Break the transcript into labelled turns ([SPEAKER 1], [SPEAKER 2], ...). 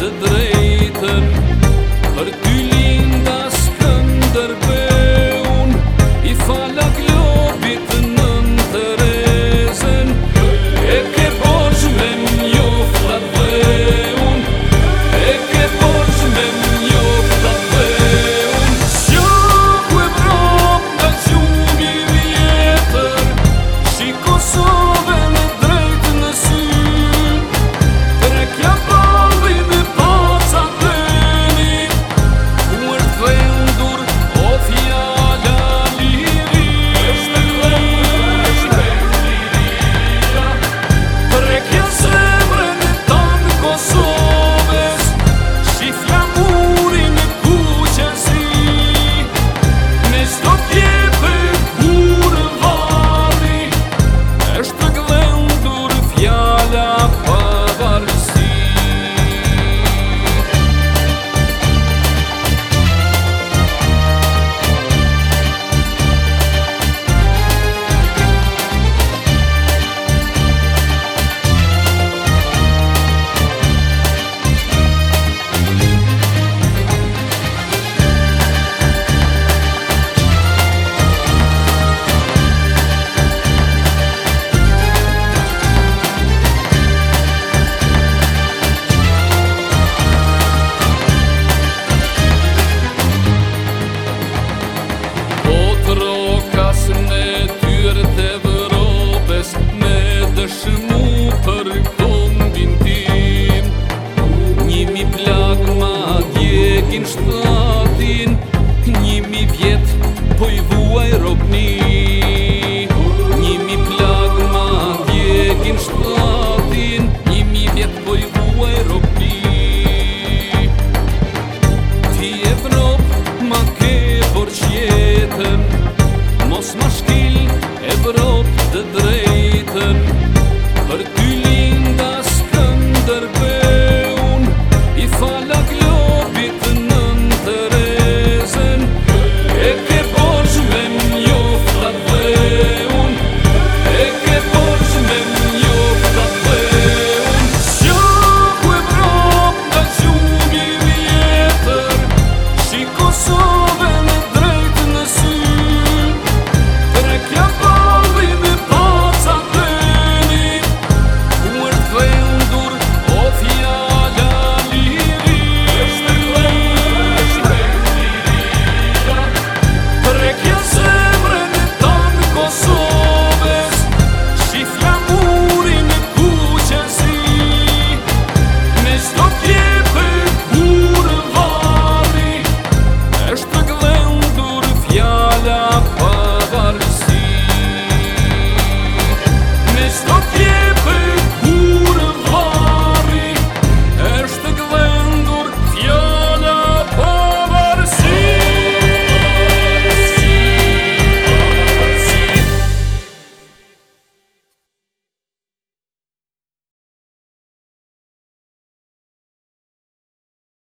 [SPEAKER 1] të drejtën Për ty что